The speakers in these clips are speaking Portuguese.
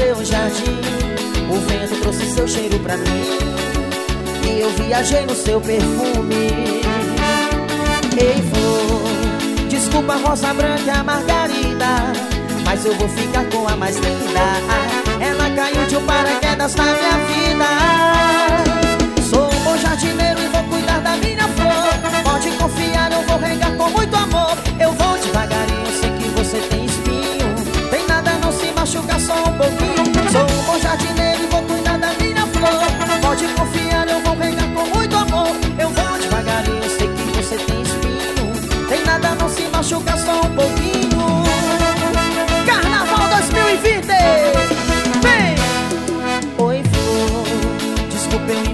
seu jardim. O vento trouxe seu cheiro pra mim. E eu viajei no seu perfume. Ei, flor, desculpa a rosa branca, a margarida. Mas eu vou ficar com a mais linda. Ela caiu de um paraquedas na minha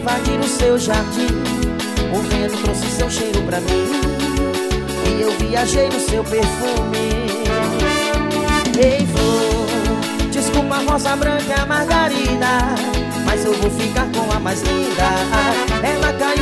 Desculpa eu invadir o seu jardim. O vento trouxe seu cheiro pra mim. E eu viajei no seu perfume. Ei, flor Desculpa a rosa branca a margarida. Mas eu vou ficar com a mais linda. Ela caiu